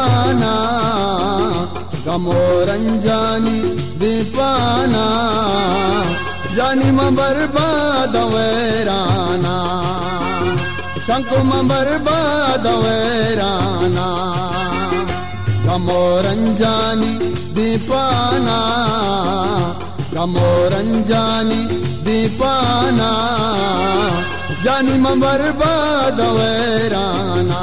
गमोरंजानी दीपाना गमोरंजानी दीपाना जानी मां बर्बाद वैराना शंकु मां बर्बाद वैराना गमोरंजानी दीपाना गमोरंजानी दीपाना जानी मां बर्बाद वैराना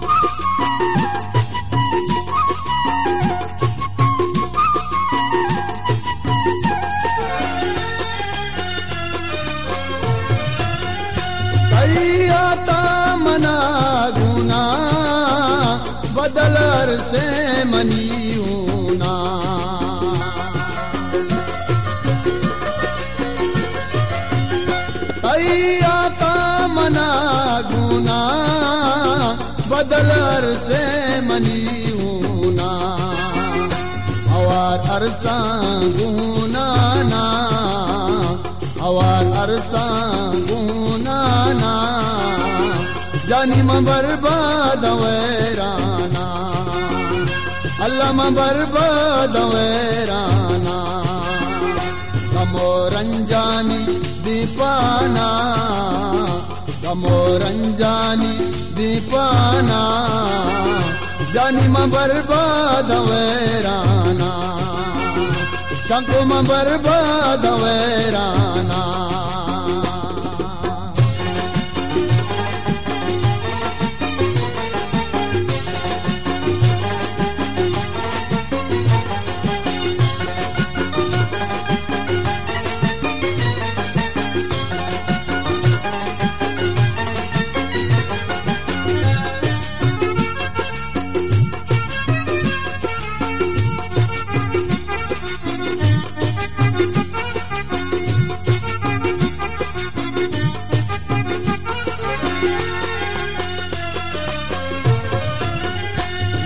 गुना बदलर मनी गुना बदलर से मनी ऊना हवार अरसा गुना जानी मां बर्बाद वैराना अल्लाह मां बर्बाद वैराना गमोरंजानी दीपाना गमोरंजानी दीपाना जानी मां बर्बाद वैराना शंको मां बर्बाद वैराना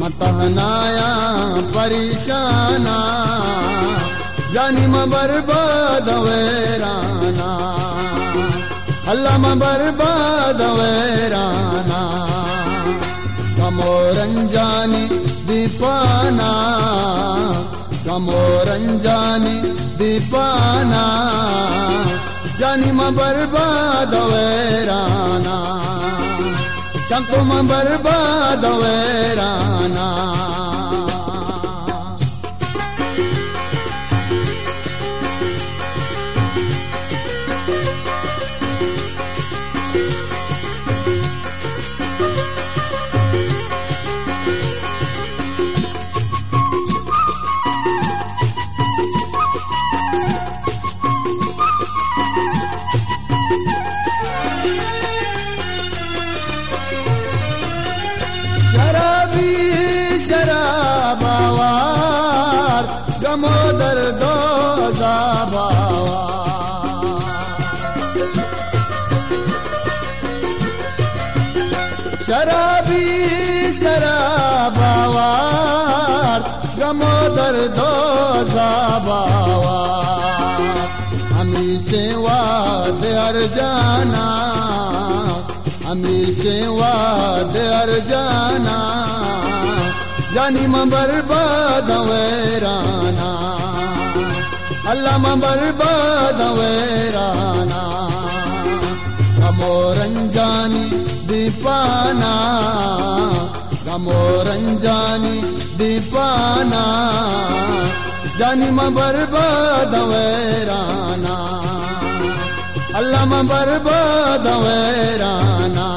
मतहनाया, परेशाना जानी माँ बर्बाद वैराना अल्लाह माँ बर्बाद वैराना गमोरंजानी दीपाना गमोरंजानी दीपाना जानी माँ बर्बाद शंको मां बर्बाद वैराना गमोदर दो हमी सेवा दर जाना हमी सेवा दर जाना जानी मां बर्बाद वैराना अल्लाह मां बर्बाद वैराना गमोरंजानी दीपाना गमोरंजानी दीपाना जानी माँ बर्बाद वैराना अल्लाह माँ बर्बाद वैराना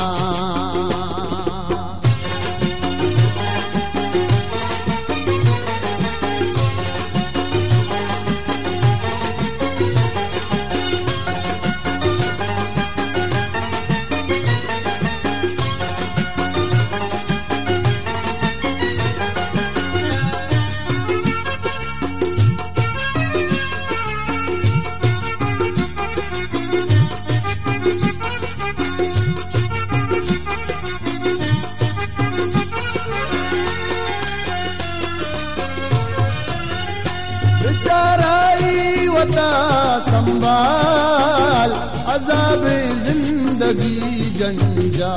संभाल अजाब जिंदगी जंजाल।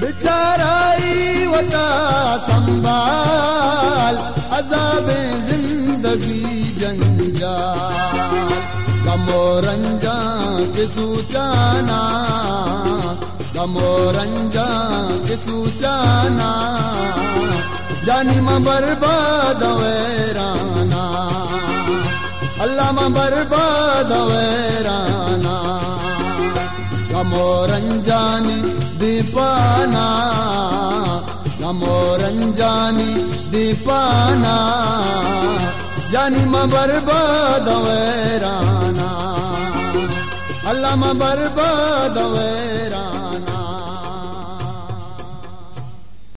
बेचाराई वता संभाल अजाब जिंदगी जंजाल। गमो रंजा के सूचाना गमो रंजा के सूचाना जानी माँ बर्बाद वैराना अल्लाह माँ बर्बाद वैराना गमो रंजानी दीपाना गमो रंजानी दीपाना जानी माँ बर्बाद वैराना अल्लाह माँ बर्बाद वैराना